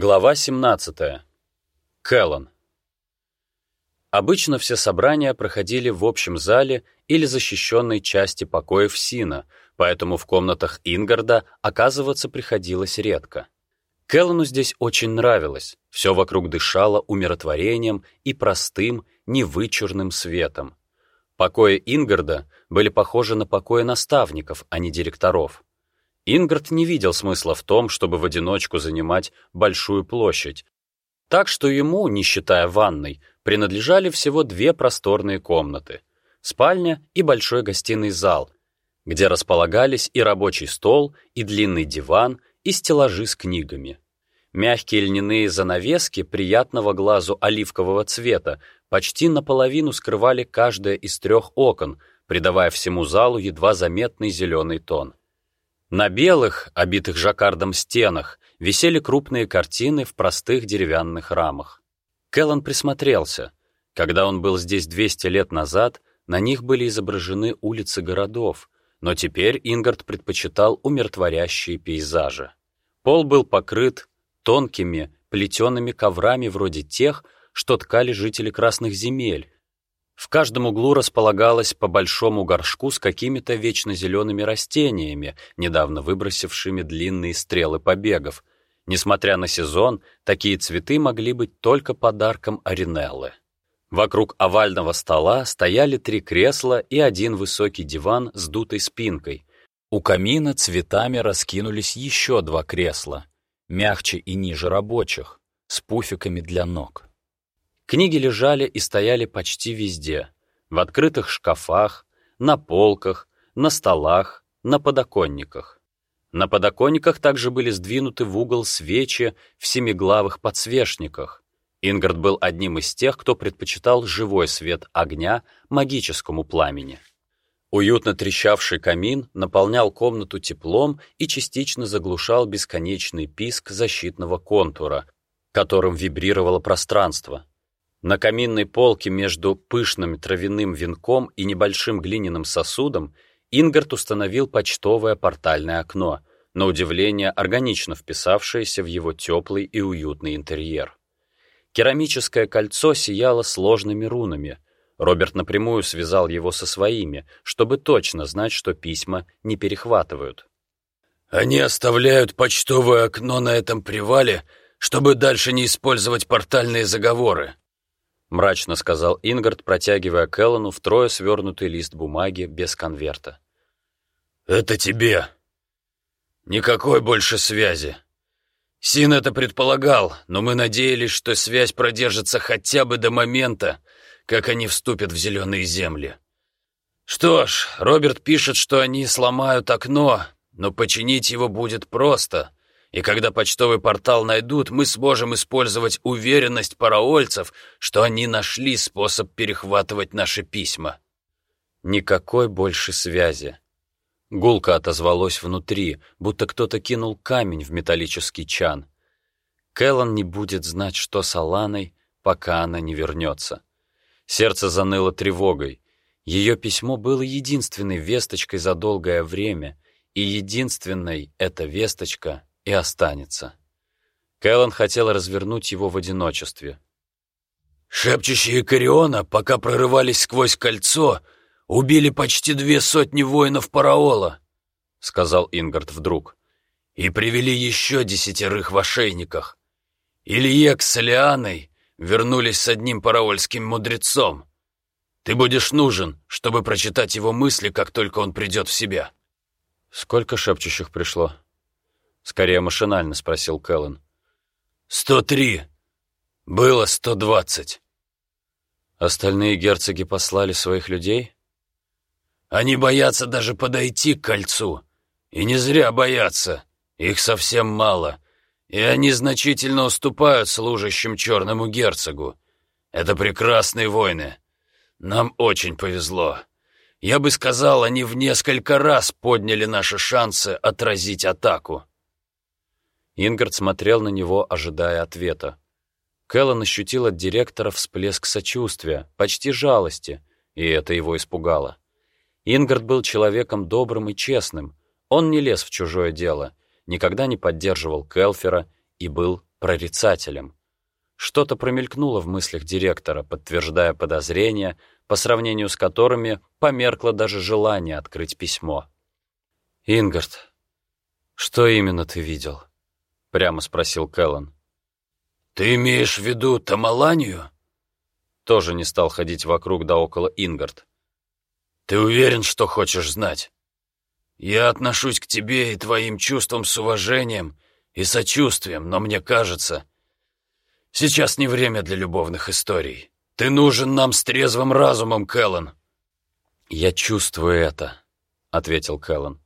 Глава 17. Кэллон. Обычно все собрания проходили в общем зале или защищенной части покоев Сина, поэтому в комнатах Ингарда оказываться приходилось редко. Кэллону здесь очень нравилось, все вокруг дышало умиротворением и простым, невычурным светом. Покои Ингарда были похожи на покои наставников, а не директоров. Ингард не видел смысла в том, чтобы в одиночку занимать большую площадь, так что ему, не считая ванной, принадлежали всего две просторные комнаты — спальня и большой гостиный зал, где располагались и рабочий стол, и длинный диван, и стеллажи с книгами. Мягкие льняные занавески приятного глазу оливкового цвета почти наполовину скрывали каждое из трех окон, придавая всему залу едва заметный зеленый тон. На белых, обитых жаккардом стенах, висели крупные картины в простых деревянных рамах. Келлан присмотрелся. Когда он был здесь 200 лет назад, на них были изображены улицы городов, но теперь Ингард предпочитал умиротворящие пейзажи. Пол был покрыт тонкими, плетеными коврами вроде тех, что ткали жители красных земель, в каждом углу располагалось по большому горшку с какими-то вечно зелеными растениями, недавно выбросившими длинные стрелы побегов. Несмотря на сезон, такие цветы могли быть только подарком Аринеллы. Вокруг овального стола стояли три кресла и один высокий диван с дутой спинкой. У камина цветами раскинулись еще два кресла, мягче и ниже рабочих, с пуфиками для ног. Книги лежали и стояли почти везде. В открытых шкафах, на полках, на столах, на подоконниках. На подоконниках также были сдвинуты в угол свечи в семиглавых подсвечниках. Ингард был одним из тех, кто предпочитал живой свет огня магическому пламени. Уютно трещавший камин наполнял комнату теплом и частично заглушал бесконечный писк защитного контура, которым вибрировало пространство. На каминной полке между пышным травяным венком и небольшим глиняным сосудом Ингард установил почтовое портальное окно, на удивление органично вписавшееся в его теплый и уютный интерьер. Керамическое кольцо сияло сложными рунами. Роберт напрямую связал его со своими, чтобы точно знать, что письма не перехватывают. «Они оставляют почтовое окно на этом привале, чтобы дальше не использовать портальные заговоры», — мрачно сказал Ингард, протягивая Келлану втрое свернутый лист бумаги без конверта. «Это тебе. Никакой больше связи. Син это предполагал, но мы надеялись, что связь продержится хотя бы до момента, как они вступят в зеленые земли. Что ж, Роберт пишет, что они сломают окно, но починить его будет просто — и когда почтовый портал найдут, мы сможем использовать уверенность параольцев, что они нашли способ перехватывать наши письма. Никакой больше связи. Гулко отозвалось внутри, будто кто-то кинул камень в металлический чан. Кэллан не будет знать, что с Аланой, пока она не вернется. Сердце заныло тревогой. Ее письмо было единственной весточкой за долгое время, и единственной эта весточка и останется. Кэллан хотел развернуть его в одиночестве. «Шепчущие Кориона, пока прорывались сквозь кольцо, убили почти две сотни воинов Параола», — сказал Ингард вдруг, «и привели еще десятерых в ошейниках. Ильек с Лианой вернулись с одним параольским мудрецом. Ты будешь нужен, чтобы прочитать его мысли, как только он придет в себя». «Сколько шепчущих пришло?» Скорее машинально спросил Кэллен. «Сто три. Было сто двадцать». Остальные герцоги послали своих людей? Они боятся даже подойти к кольцу. И не зря боятся. Их совсем мало. И они значительно уступают служащим черному герцогу. Это прекрасные войны. Нам очень повезло. Я бы сказал, они в несколько раз подняли наши шансы отразить атаку. Ингард смотрел на него, ожидая ответа. Кэллан ощутил от директора всплеск сочувствия, почти жалости, и это его испугало. Ингард был человеком добрым и честным. Он не лез в чужое дело, никогда не поддерживал Келфера и был прорицателем. Что-то промелькнуло в мыслях директора, подтверждая подозрения, по сравнению с которыми померкло даже желание открыть письмо. «Ингард, что именно ты видел?» — прямо спросил Кэллен. «Ты имеешь в виду Тамаланию?» Тоже не стал ходить вокруг да около Ингард. «Ты уверен, что хочешь знать? Я отношусь к тебе и твоим чувствам с уважением и сочувствием, но мне кажется, сейчас не время для любовных историй. Ты нужен нам с трезвым разумом, Кэллен». «Я чувствую это», — ответил Кэллен.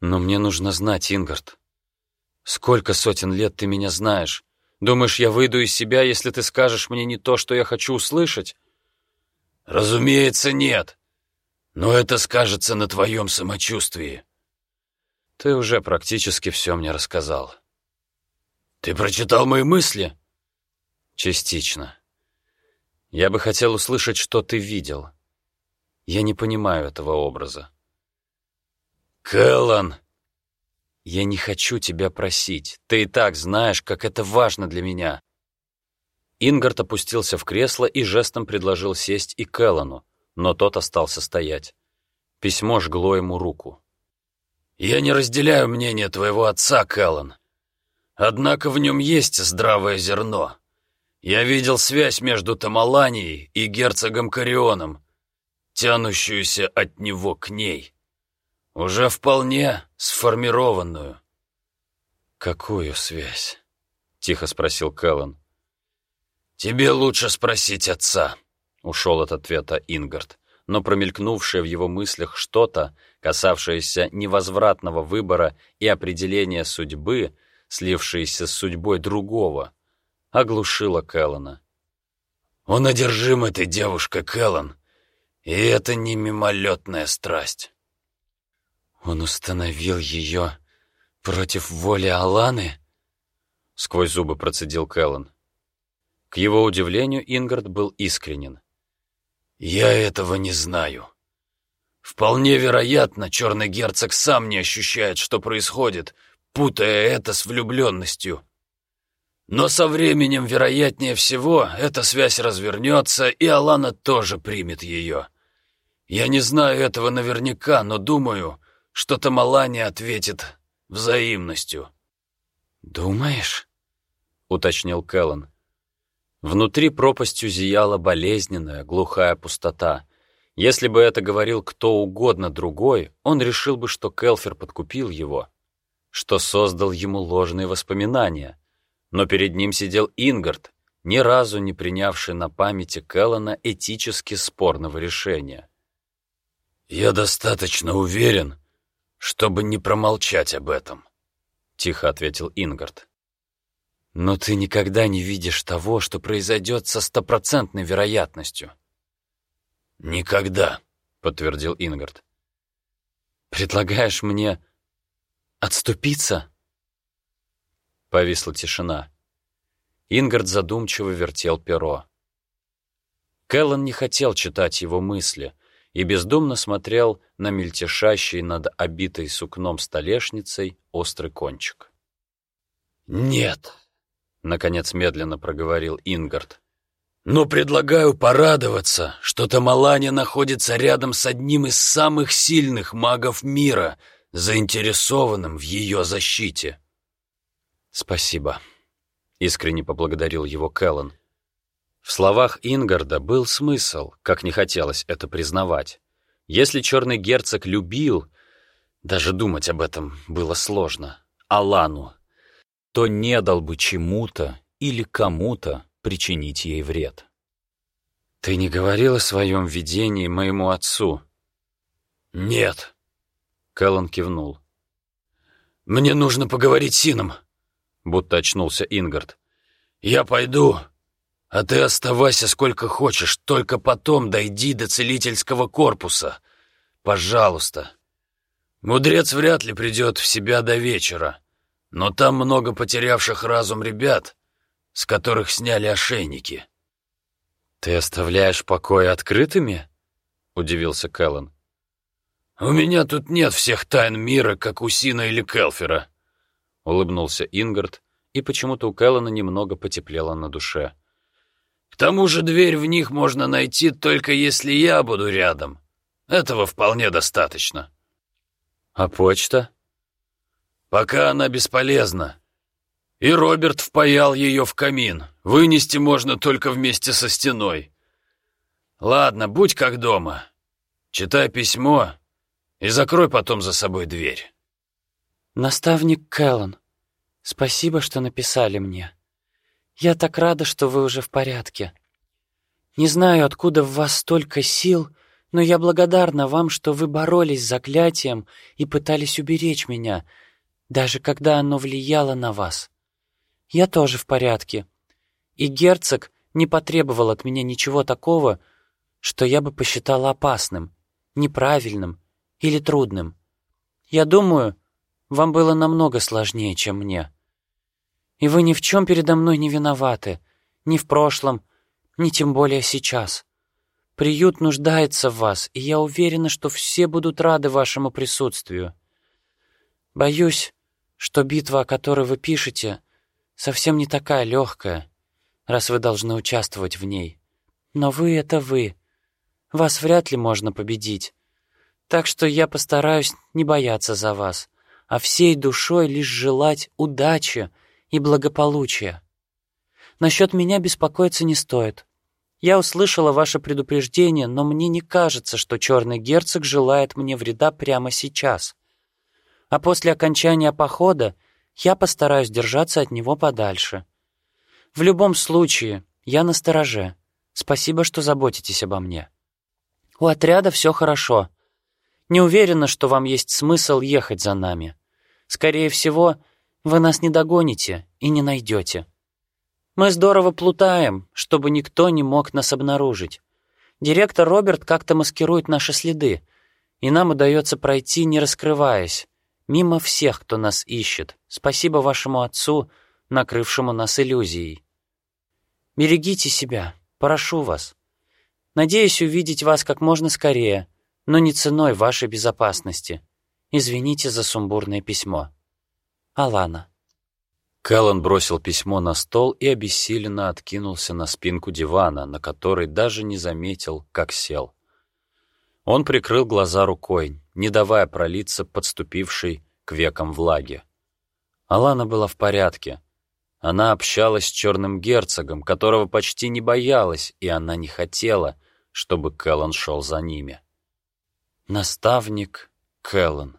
«Но мне нужно знать, Ингард. Сколько сотен лет ты меня знаешь? Думаешь, я выйду из себя, если ты скажешь мне не то, что я хочу услышать?» «Разумеется, нет. Но это скажется на твоем самочувствии». «Ты уже практически все мне рассказал». «Ты прочитал мои мысли?» «Частично. Я бы хотел услышать, что ты видел. Я не понимаю этого образа». «Кэллан!» «Я не хочу тебя просить. Ты и так знаешь, как это важно для меня». Ингард опустился в кресло и жестом предложил сесть и Кэллану, но тот остался стоять. Письмо жгло ему руку. «Я не разделяю мнение твоего отца, Кэллан. Однако в нем есть здравое зерно. Я видел связь между Тамаланией и герцогом Карионом, тянущуюся от него к ней. Уже вполне сформированную. «Какую связь?» — тихо спросил Кэллен. «Тебе лучше спросить отца», — ушел от ответа Ингард, но промелькнувшее в его мыслях что-то, касавшееся невозвратного выбора и определения судьбы, слившееся с судьбой другого, оглушило Кэллена. «Он одержим этой девушкой, Кэллен, и это не мимолетная страсть». «Он установил ее против воли Аланы?» Сквозь зубы процедил Кэллен. К его удивлению, Ингард был искренен. «Я этого не знаю. Вполне вероятно, черный герцог сам не ощущает, что происходит, путая это с влюбленностью. Но со временем, вероятнее всего, эта связь развернется, и Алана тоже примет ее. Я не знаю этого наверняка, но думаю, что-то Малани ответит взаимностью. «Думаешь?» — уточнил Кэллен. Внутри пропастью зияла болезненная, глухая пустота. Если бы это говорил кто угодно другой, он решил бы, что Келфер подкупил его, что создал ему ложные воспоминания. Но перед ним сидел Ингард, ни разу не принявший на памяти Келлана этически спорного решения. «Я достаточно уверен, чтобы не промолчать об этом», — тихо ответил Ингард. «Но ты никогда не видишь того, что произойдет со стопроцентной вероятностью». «Никогда», — подтвердил Ингард. «Предлагаешь мне отступиться?» Повисла тишина. Ингард задумчиво вертел перо. Кэллен не хотел читать его мысли — и бездумно смотрел на мельтешащий над обитой сукном столешницей острый кончик. «Нет», — наконец медленно проговорил Ингард, «но предлагаю порадоваться, что Тамалани находится рядом с одним из самых сильных магов мира, заинтересованным в ее защите». «Спасибо», — искренне поблагодарил его Кэллен. В словах Ингарда был смысл, как не хотелось это признавать. Если черный герцог любил, даже думать об этом было сложно, Алану, то не дал бы чему-то или кому-то причинить ей вред. «Ты не говорил о своем видении моему отцу?» «Нет», — Кэллон кивнул. «Мне нужно поговорить с Сином», — будто очнулся Ингард. «Я пойду, а ты оставайся сколько хочешь, только потом дойди до целительского корпуса. Пожалуйста. Мудрец вряд ли придет в себя до вечера, но там много потерявших разум ребят, с которых сняли ошейники. «Ты оставляешь покои открытыми?» — удивился Кэллен. «У меня тут нет всех тайн мира, как у Сина или Келфера», — улыбнулся Ингард и почему-то у Кэллона немного потеплело на душе. «К тому же дверь в них можно найти только если я буду рядом. Этого вполне достаточно». «А почта?» «Пока она бесполезна. И Роберт впаял ее в камин. Вынести можно только вместе со стеной. Ладно, будь как дома. Читай письмо и закрой потом за собой дверь». «Наставник Кэллон, спасибо, что написали мне. Я так рада, что вы уже в порядке. Не знаю, откуда в вас столько сил, но я благодарна вам, что вы боролись с заклятием и пытались уберечь меня, даже когда оно влияло на вас. Я тоже в порядке. И герцог не потребовал от меня ничего такого, что я бы посчитала опасным, неправильным или трудным. Я думаю, вам было намного сложнее, чем мне. И вы ни в чем передо мной не виноваты, ни в прошлом, ни тем более сейчас. Приют нуждается в вас, и я уверена, что все будут рады вашему присутствию. Боюсь, что битва, о которой вы пишете, совсем не такая легкая, раз вы должны участвовать в ней. Но вы — это вы. Вас вряд ли можно победить. Так что я постараюсь не бояться за вас а всей душой лишь желать удачи и благополучия. Насчет меня беспокоиться не стоит. Я услышала ваше предупреждение, но мне не кажется, что черный герцог желает мне вреда прямо сейчас. А после окончания похода я постараюсь держаться от него подальше. В любом случае, я на стороже. Спасибо, что заботитесь обо мне. У отряда все хорошо. Не уверена, что вам есть смысл ехать за нами. Скорее всего, вы нас не догоните и не найдете. Мы здорово плутаем, чтобы никто не мог нас обнаружить. Директор Роберт как-то маскирует наши следы, и нам удается пройти, не раскрываясь, мимо всех, кто нас ищет. Спасибо вашему отцу, накрывшему нас иллюзией. Берегите себя, прошу вас. Надеюсь увидеть вас как можно скорее, но не ценой вашей безопасности. Извините за сумбурное письмо. Алана. Кэллен бросил письмо на стол и обессиленно откинулся на спинку дивана, на который даже не заметил, как сел. Он прикрыл глаза рукой, не давая пролиться подступившей к векам влаги. Алана была в порядке. Она общалась с черным герцогом, которого почти не боялась, и она не хотела, чтобы Кэллен шел за ними. Наставник Кэллен.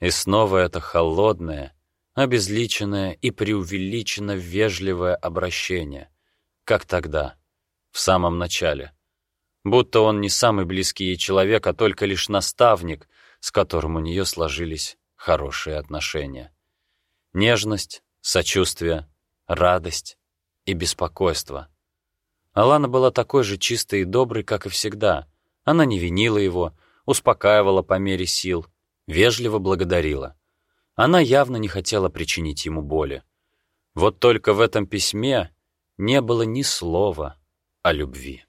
И снова это холодное, обезличенное и преувеличенно вежливое обращение, как тогда, в самом начале. Будто он не самый близкий ей человек, а только лишь наставник, с которым у нее сложились хорошие отношения. Нежность, сочувствие, радость и беспокойство. Алана была такой же чистой и доброй, как и всегда. Она не винила его, успокаивала по мере сил, вежливо благодарила. Она явно не хотела причинить ему боли. Вот только в этом письме не было ни слова о любви.